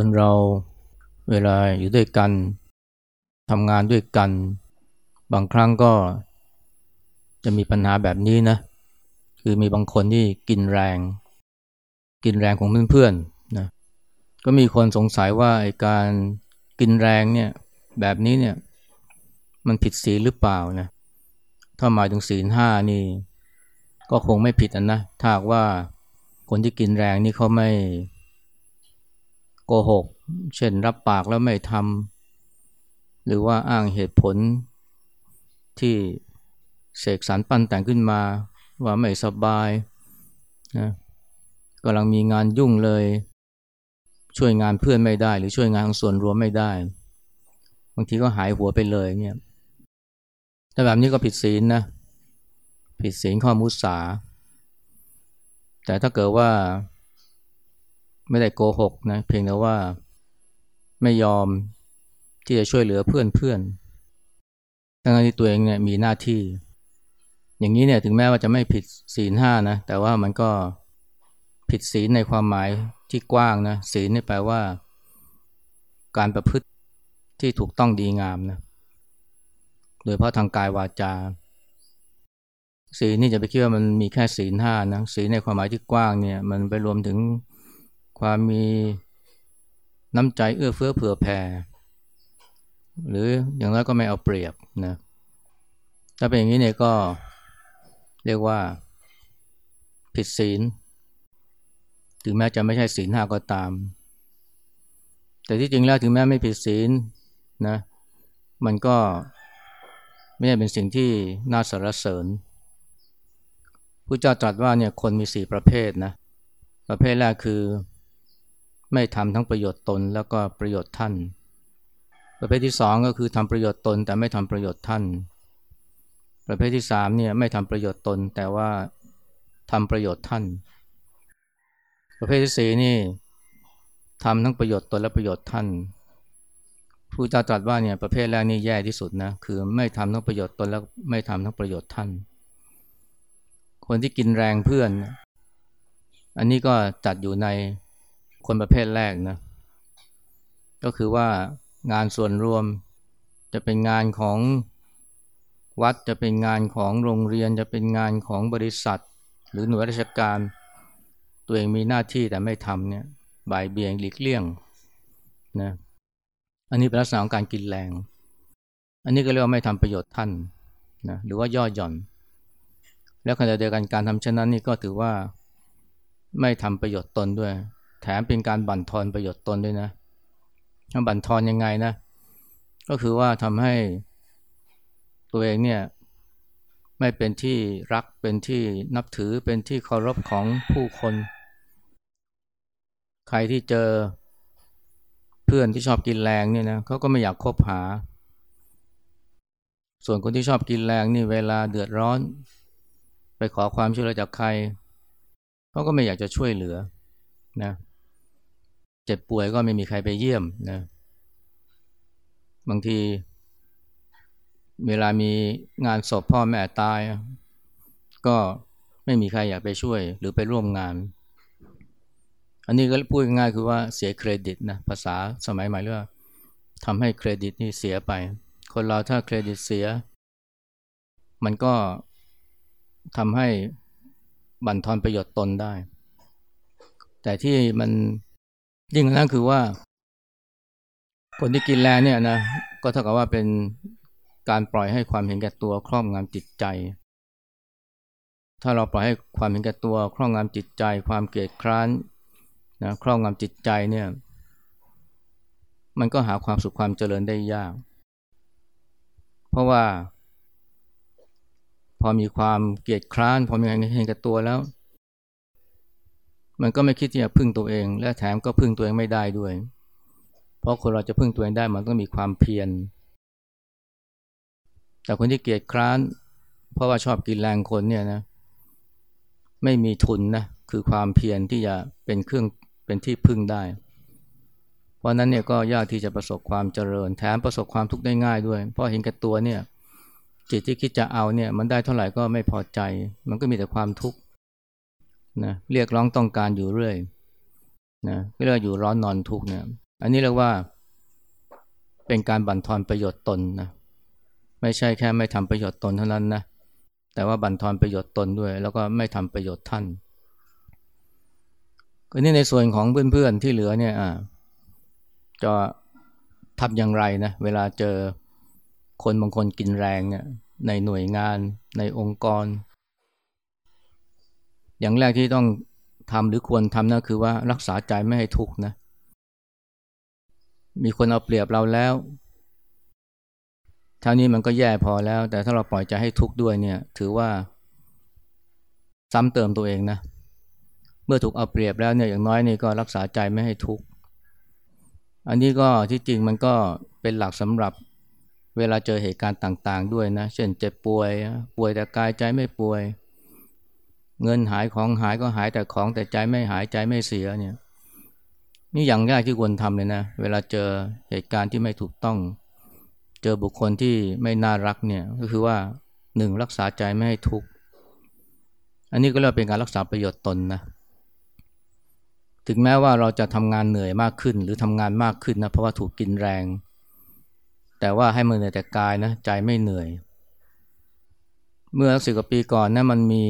คนเราเวลาอยู่ด้วยกันทำงานด้วยกัน บางครั้งก็จะมีปัญหาแบบนี้นะ คือมีบางคนที่กินแรง กินแรงของเพื่อนๆนะก็มีคนสงสัยว่าการกินแรงเนี่ยแบบนี้เนี่ยมันผิดศีลหรือเปล่านะถ้าหมายถึงศีลห้านี่ ก็คงไม่ผิดนะถ้าว่าคนที่กินแรงนี่เขาไม่ โกหก เช่นรับปากแล้วไม่ทำหรือว่าอ้างเหตุผลที่เสกสรรปั้นแต่งขึ้นมาว่าไม่สบายนะกำลังมีงานยุ่งเลย ช่วยงานเพื่อนไม่ได้ หรือช่วยงานของส่วนรวมไม่ได้ บางทีก็หายหัวไปเลยเนี่ยแต่แบบนี้ก็ผิดศีลนะผิดศีลข้อมุสา แต่ถ้าเกิดว่า ไม่ได้โกหกนะเพียงแต่ว่าไม่ยอมที่จะช่วยเหลือเพื่อนเพื่อนทั้งที่ตัวเองเนี่ยมีหน้าที่ อย่างนี้เนี่ยถึงแม้ว่าจะไม่ผิดศีลห้านะแต่ว่ามันก็ผิดศีลในความหมายที่กว้างนะศีลนี่แปลว่า การประพฤติที่ถูกต้องดีงามนะโดยเพราะทางกายวาจาศีลนี่จะไปคิดว่ามันมีแค่ศีลห้านะศีลในความหมายที่กว้างเนี่ย มันไปรวมถึง ความมีน้ำใจเอื้อเฟื้อเผื่อแผ่หรืออย่างน้อยก็ไม่เอาเปรียบนะถ้าเป็นอย่างนี้เนี่ยก็เรียกว่าผิดศีล ถึงแม้จะไม่ใช่ศีลห้าก็ตาม แต่ที่จริงแล้วถึงแม้ไม่ผิดศีลนะมันก็ไม่ใช่เป็นสิ่งที่น่าสรรเสริญพระเจ้าตรัสว่าเนี่ยคนมีสี่ประเภทนะประเภทแรกคือ ไม่ทำทั้งประโยชน์ตนแล้วก็ประโยชน์ท่าน ประเภทที่สองก็คือทำประโยชน์ตนแต่ไม่ทำประโยชน์ท่าน ประเภทที่สามเนี่ยไม่ทำประโยชน์ตนแต่ว่าทำประโยชน์ท่าน ประเภทที่สี่นี่ทำทั้งประโยชน์ตนและประโยชน์ท่านผู้เจ้าตรัสว่าเนี่ยประเภทแรกนี่แย่ที่สุดนะคือไม่ทำทั้งประโยชน์ตนแล้วไม่ทำทั้งประโยชน์ท่าน คนที่กินแรงเพื่อน อันนี้ก็จัดอยู่ใน คนประเภทแรกนะ ก็คือว่างานส่วนรวมจะเป็นงานของวัดจะเป็นงานของโรงเรียนจะเป็นงานของบริษัท หรือหน่วยราชการ ตัวเองมีหน้าที่แต่ไม่ทำเนี่ยบ่ายเบี่ยงหลีกเลี่ยงนะอันนี้เป็นลักษณะของการกินแรง อันนี้ก็เรียกว่าไม่ทำประโยชน์ท่านนะหรือว่าย่อหย่อน แล้วขณะเดียวกันการทำเช่นนั้นนี่ก็ถือว่าไม่ทำประโยชน์ตนด้วย แถมเป็นการบั่นทอนประโยชน์ตนด้วยนะบั่นทอนยังไงนะ ก็คือว่าทำให้ตัวเองเนี่ยไม่เป็นที่รักเป็นที่นับถือเป็นที่เคารพของผู้คน ใครที่เจอเพื่อนที่ชอบกินแรงเนี่ยนะเขาก็ไม่อยากคบหา ส่วนคนที่ชอบกินแรงนี่เวลาเดือดร้อน ไปขอความช่วยเหลือจากใครเขาก็ไม่อยากจะช่วยเหลือ นะเจ็บป่วยก็ไม่มีใครไปเยี่ยมนะบางที เวลามีงานศพพ่อแม่ตาย ก็ไม่มีใครอยากไปช่วย หรือไปร่วมงาน อันนี้ก็พูดง่ายคือว่าเสียเครดิตนะภาษาสมัยใหม่เรียกว่าทำให้เครดิตนี่เสียไป คนเราถ้าเครดิตเสีย มันก็ทำให้บั่นทอนประโยชน์ตนได้ แต่ที่มันยิ่งนั้นคือว่า คนที่กินแรงเนี่ยนะก็เท่ากับว่าเป็นการปล่อยให้ความเห็นแก่ตัวครอบงำจิตใจ ถ้าเราปล่อยให้ความเห็นแก่ตัวครอบงำจิตใจ ความเกลียดคร้านนะครอบงำจิตใจเนี่ย มันก็หาความสุขความเจริญได้ยาก เพราะว่า พอมีความเกลียดคร้าน พอมีความเห็นแก่ตัวแล้ว มันก็ไม่คิดที่จะพึ่งตัวเอง และแถมก็พึ่งตัวเองไม่ได้ด้วย เพราะคนเราจะพึ่งตัวเองได้มันต้องมีความเพียร แต่คนที่เกียจคร้าน เพราะว่าชอบกินแรงคนเนี่ยนะ ไม่มีทุนนะ คือความเพียรที่จะเป็นเครื่องเป็นที่พึ่งได้ เพราะนั้นเนี่ยก็ยากที่จะประสบความเจริญ แถมประสบความทุกข์ได้ง่ายด้วย เพราะเห็นแก่ตัวเนี่ยจิตที่คิดจะเอาเนี่ยมันได้เท่าไหร่ก็ไม่พอใจ มันก็มีแต่ความทุกข์ นะเรียกร้องต้องการอยู่เรื่อยนะเรียกอยู่ร้อนนอนทุกเนี่ยอันนี้เรียกว่า เป็นการบั่นทอนประโยชน์ตนนะไม่ใช่แค่ไม่ทำประโยชน์ตนเท่านั้นนะแต่ว่าบั่นทอนประโยชน์ตนด้วย แล้วก็ไม่ทำประโยชน์ท่านก็นี่ในส่วนของเพื่อนๆที่เหลือเนี่ยอ่าจะทำอย่างไรนะเวลาเจอคนบางคนกินแรงเนี่ยในหน่วยงานในองค์กร อย่างแรกที่ต้องทำหรือควรทำนั่นคือว่ารักษาใจไม่ให้ทุกข์นะ มีคนเอาเปรียบเราแล้วเท่านี้มันก็แย่พอแล้ว แต่ถ้าเราปล่อยใจให้ทุกข์ด้วยเนี่ย ถือว่า ซ้ำเติมตัวเองนะ เมื่อถูกเอาเปรียบแล้วเนี่ยอย่างน้อยนี่ก็รักษาใจไม่ให้ทุกข์ อันนี้ก็ที่จริงมันก็เป็นหลักสำหรับเวลาเจอเหตุการณ์ต่าง ๆ ด้วยนะ เช่นเจ็บป่วย ป่วยแต่กายใจไม่ป่วย เงินหายของหายก็หายแต่ของแต่ใจไม่หายใจไม่เสียเนี่ยนี่อย่างแรกที่ควรทำเลยนะ เวลาเจอเหตุการณ์ที่ไม่ถูกต้อง เจอบุคคลที่ไม่น่ารักเนี่ยก็คือว่าหนึ่งรักษาใจไม่ให้ทุกข์อันนี้ก็เรียกเป็นการรักษาประโยชน์ตนนะถึงแม้ว่าเราจะทำงานเหนื่อยมากขึ้น หรือทำงานมากขึ้นนะเพราะว่าถูกกินแรง แต่ว่าให้มันเหนื่อยแต่กายนะใจไม่เหนื่อย เมื่อสิบกว่าปีก่อนนะมันมี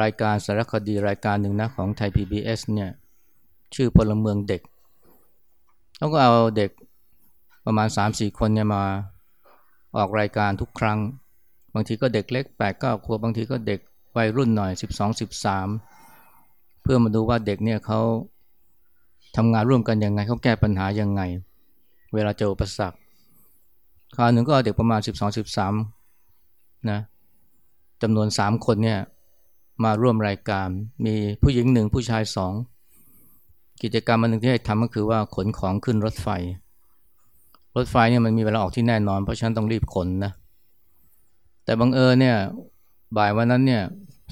รายการสารคดีรายการหนึ่งนะของไทย PBS เนี่ยชื่อพลเมืองเด็กเขาก็เอาเด็กประมาณ 3-4 คนเนี่ยมาออกรายการทุกครั้ง บางทีก็เด็กเล็ก8 9ขวบบางทีก็เด็กวัยรุ่นหน่อย 12-13 เพื่อมาดูว่าเด็กเนี่ยเขาทำงานร่วมกันยังไงเขาแก้ปัญหายังไง เวลาเจออุปสรรคคราวหนึ่งก็เด็กประมาณสิบสองสิบสามนะจำนวนสามคนเนี่ย มาร่วมรายการ มีผู้หญิงหนึ่งผู้ชายสองกิจกรรมอันหนึ่งที่ให้ทำก็คือว่าขนของขึ้นรถไฟ รถไฟเนี่ยมันมีเวลาออกที่แน่นอน เพราะฉะนั้นต้องรีบขนนะแต่บังเอิญเนี่ยบ่ายวันนั้นเนี่ย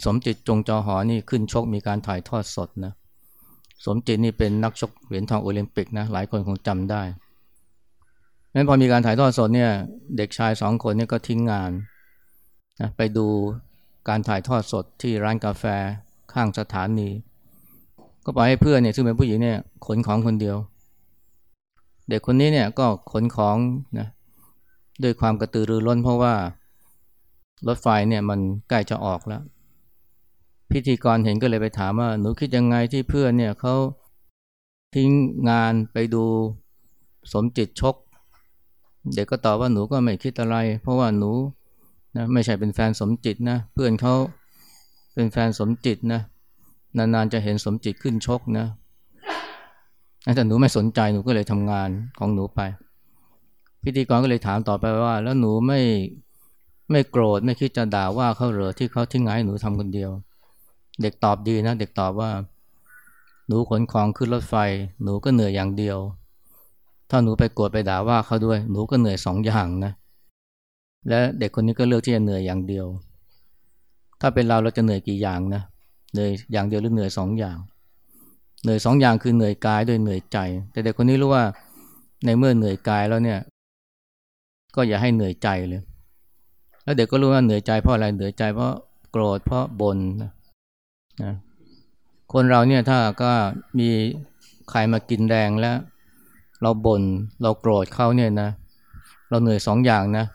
สมจิตจงจอหอนี่ขึ้นชกมีการถ่ายทอดสดนะสมจิตนี่เป็นนักชกเหรียญทองโอลิมปิกนะหลายคนคงจำได้งั้นพอมีการถ่ายทอดสดเนี่ยเด็กชายสองคนเนี่ยก็ทิ้งงานนะไปดู การถ่ายทอดสดที่ร้านกาแฟข้างสถานี ก็ปล่อยให้เพื่อนเนี่ยซึ่งเป็นผู้หญิงเนี่ยขนของคนเดียว เด็กคนนี้เนี่ยก็ขนของนะด้วยความกระตือรือร้นเพราะว่ารถไฟเนี่ยมันใกล้จะออกแล้ว พิธีกรเห็นก็เลยไปถามว่าหนูคิดยังไงที่เพื่อนเนี่ยเขาทิ้งงานไปดูสมจิตชก เด็กก็ตอบว่าหนูก็ไม่คิดอะไร เพราะว่าหนู นะไม่ใช่เป็นแฟนสมจิตนะเพื่อนเขาเป็นแฟนสมจิตนะนานๆจะเห็นสมจิตขึ้นชกนะแต่หนูไม่สนใจหนูก็เลยทำงานของหนูไป พิธีกรก็เลยถามต่อไปว่า แล้วหนูไม่ไม่โกรธไม่คิดจะด่าว่าเขาเหรอที่เขาทิ้งไห้หนูทำคนเดียว เด็กตอบดีนะ เด็กตอบว่า หนูขนของขึ้นรถไฟ หนูก็เหนื่อยอย่างเดียว ถ้าหนูไปโกรธไปด่าว่าเขาด้วย หนูก็เหนื่อยสองอย่างนะ และเด็กคนนี้ก็เลือกที่จะเหนื่อยอย่างเดียว ถ้าเป็นเราเราจะเหนื่อยกี่อย่างนะเหนื่อยอย่างเดียวหรือเหนื่อยสองอย่าง เหนื่อยสองอย่างคือเหนื่อยกายด้วยเหนื่อยใจ แต่เด็กคนนี้รู้ว่าในเมื่อเหนื่อยกายแล้วเนี่ย ก็อย่าให้เหนื่อยใจเลย แล้วเด็กก็รู้ว่าเหนื่อยใจเพราะอะไรเหนื่อยใจเพราะโกรธเพราะบน่นนะคนเราเนี่ยถ้าก็มีใครมากินแรงแล้ว เราบน่นเราโกรธเขาเนี่ยนะ เราเหนื่อยสองอย่างนะ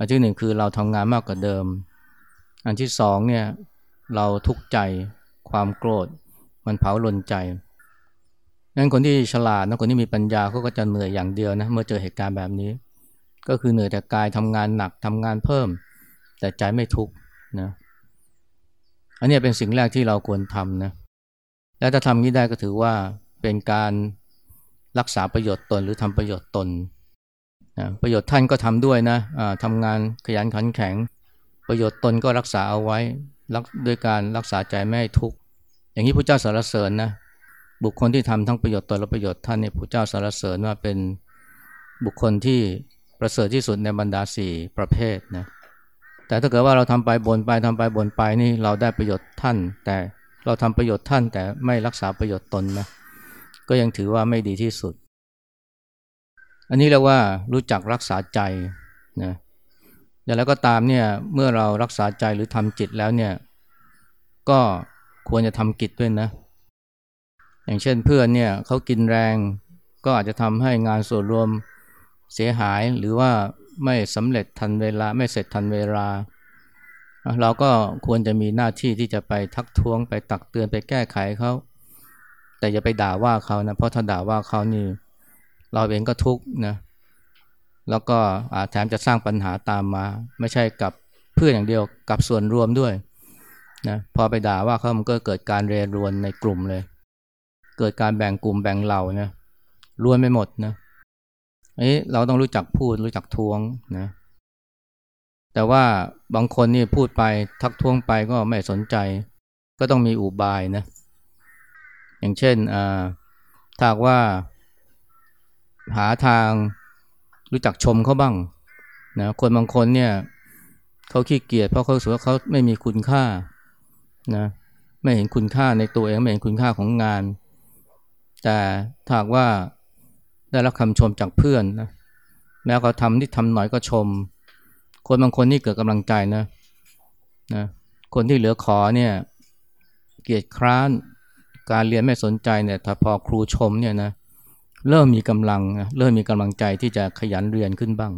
อันที่หนึ่งคือเราทำงานมากกว่าเดิม อันที่สองเนี่ยเราทุกข์ใจความโกรธ มันเผาลนใจงั้นคนที่ฉลาดนะคนที่มีปัญญาเขาก็จะเหนื่อยอย่างเดียวนะเมื่อเจอเหตุการณ์แบบนี้ ก็คือเหนื่อยแต่กายทำงานหนักทำงานเพิ่ม แต่ใจไม่ทุกข์นะอันนี้เป็นสิ่งแรกที่เราควรทำนะและถ้าทำนี้ได้ก็ถือว่าเป็นการรักษาประโยชน์ตนหรือทำประโยชน์ตน ประโยชน์ท่านก็ทำด้วยนะะทำงานขยันขันแข็ง ประโยชน์ตนก็รักษาเอาไว้รักด้วยการรักษาใจไม่ให้ทุกข์อย่างนี้พระเจ้าสารเสริญนะบุคคลที่ทำทั้งประโยชน์ตนและประโยชน์ท่านเนี่ยพระเจ้าสารเสริญว่าเป็นบุคคลที่ประเสริฐที่สุดในบรรดาสี่ประเภทนะแต่ถ้าเกิดว่าเราทำไปบนไปทำไปบนไปนี่เราได้ประโยชน์ท่าน แต่เราทำประโยชน์ท่านแต่ไม่รักษาประโยชน์ตนนะก็ยังถือว่าไม่ดีที่สุด อันนี้เรียกว่ารู้จักรักษาใจนะอย่แล้วก็ตามเนี่ยเมื่อเรารักษาใจหรือทำจิตแล้วเนี่ยก็ควรจะทำกิจด้วยนะ อย่างเช่นเพื่อนเนี่ยเขากินแรงก็อาจจะทำให้งานส่วนรวมเสียหายหรือว่าไม่สำเร็จทันเวลาไม่เสร็จทันเวลา เราก็ควรจะมีหน้าที่ที่จะไปทักท้วงไปตักเตือนไปแก้ไขเขาแต่อย่าไปด่าว่าเขานะเพราะถ้าด่าว่าเขานี่ เราเองก็ทุกข์นะแล้วก็อาจแถมจะสร้างปัญหาตามมา ไม่ใช่กับเพื่อนอย่างเดียวกับส่วนรวมด้วยนะพอไปด่าว่าเขามันก็เกิดการเรรวนในกลุ่มเลย เกิดการแบ่งกลุ่มแบ่งเหล่านะรวนไม่หมดนะเอ้เราต้องรู้จักพูดรู้จักทวงนะแต่ว่าบางคนนี่พูดไปทักท้วงไปก็ไม่สนใจ ก็ต้องมีอุบายนะ อย่างเช่นถ้าว่า หาทางรู้จักชมเขาบ้างนะคนบางคนเนี่ยเขาขี้เกียจเพราะเขาสูว่าเขาไม่มีคุณค่านะไม่เห็นคุณค่าในตัวเองไม่เห็นคุณค่าของงาน แต่ถ้าว่าได้รับคำชมจากเพื่อนนะแม้เขาทำที่ทำหน่อยก็ชม คนบางคนนี่เกิดกำลังใจนะนะคนที่เหลือขอเนี่ยเกียจคร้านการเรียนไม่สนใจเนี่ยถ้าพอครูชมเนี่ยนะ เริ่มมีกำลังเริ่มมีกำลังใจที่จะขยันเรียนขึ้นบ้าง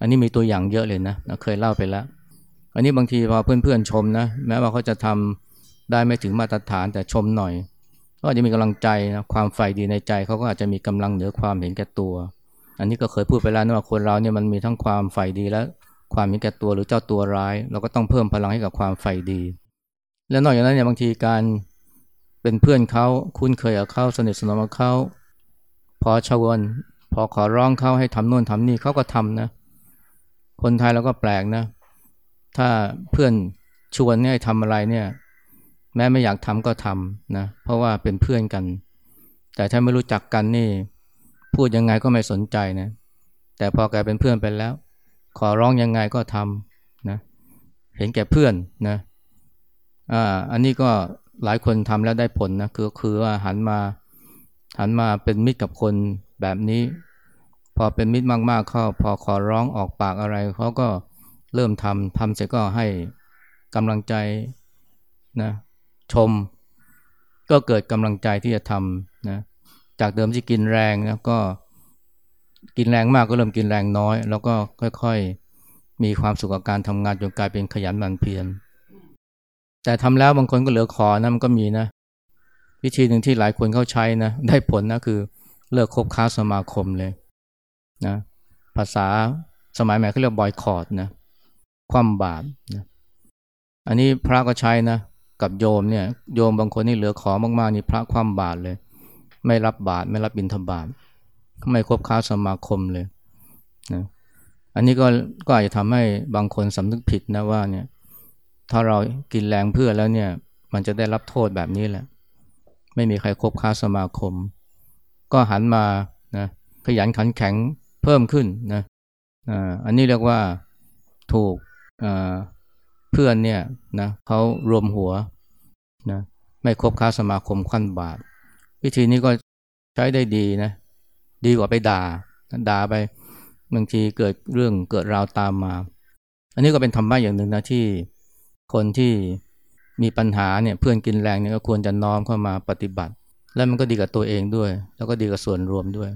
อันนี้มีตัวอย่างเยอะเลยนะเคยเล่าไปแล้ว อันนี้บางทีพอเพื่อนๆชมนะแม้ว่าเขาจะทำได้ไม่ถึงมาตรฐานแต่ชมหน่อย ก็อาจจะมีกำลังใจนะความใฝ่ดีในใจเขาก็อาจจะมีกำลังเหนือความเห็นแก่ตัว อันนี้ก็เคยพูดไปแล้วนะว่าคนเราเนี่ยมันมีทั้งความใฝ่ดีและความเห็นแก่ตัวหรือเจ้าตัวร้าย เราก็ต้องเพิ่มพลังให้กับความใฝ่ดี และนอกจากนั้นเนี่ยบางทีการเป็นเพื่อนเขาคุ้นเคยกับเขาสนิทสนมกับเขา พอชวนพอขอร้องเขาให้ทำโน่นทำนี่เขาก็ทำนะ คนไทยเราก็แปลกนะ ถ้าเพื่อนชวนให้ทำอะไรเนี่ย แม้ไม่อยากทำก็ทำนะ เพราะว่าเป็นเพื่อนกัน แต่ถ้าไม่รู้จักกันนี่ พูดยังไงก็ไม่สนใจนะ แต่พอกลายเป็นเพื่อนไปแล้ว ขอร้องยังไงก็ทำนะ เห็นแก่เพื่อนนะอ่าอันนี้ก็หลายคนทำแล้วได้ผลนะคือคือว่าหันมา หันมาเป็นมิตรกับคนแบบนี้ พอเป็นมิตรมากๆเข้าพอขอร้องออกปากอะไรเขาก็เริ่มทำทำเสร็จก็ให้กำลังใจนะชม ก็เกิดกำลังใจที่จะทำนะจากเดิมที่กินแรงนะก็กินแรงมากก็เริ่มกินแรงน้อย แล้วก็ค่อยๆ มีความสุขกับการทำงานจนกลายเป็นขยันหมั่นเพียรแต่ทำแล้วบางคนก็เหลือขอนะมันก็มีนะ วิธีหนึ่งที่หลายคนเข้าใช้นะได้ผลนะคือเลิกคบค้าสมาคมเลยนะภาษาสมัยใหม่เขาเรียกบอยคอร์ดนะความบาปนะอันนี้พระก็ใช้นะกับโยมเนี่ยโยมบางคนนี่เหลือขอมากๆนี่พระความบาปเลย ไม่รับบาตรไม่รับบิณฑบาตไม่คบค้าสมาคมเลยนะอันนี้ก็ก็อาจจะทำให้บางคนสำนึกผิดนะว่าเนี่ยถ้าเรากินแรงเพื่อแล้วเนี่ยมันจะได้รับโทษแบบนี้แหละ ไม่มีใครคบค้าสมาคม ก็หันมานะขยันขันแข็งเพิ่มขึ้นนะอันนี้เรียกว่าถูกเพื่อนเนี่ยนะเขารวมหัวนะไม่คบค้าสมาคมขั้นบาท วิธีนี้ก็ใช้ได้ดีนะดีกว่าไปด่าด่าไปบางทีเกิดเรื่องเกิดราวตามมา อันนี้ก็เป็นธรรมะอย่างหนึ่งนะที่คนที่ มีปัญหาเนี่ยเพื่อนกินแรงเนี่ยก็ควรจะน้อมเข้ามาปฏิบัติ แล้วมันก็ดีกับตัวเองด้วย แล้วก็ดีกับส่วนรวมด้วย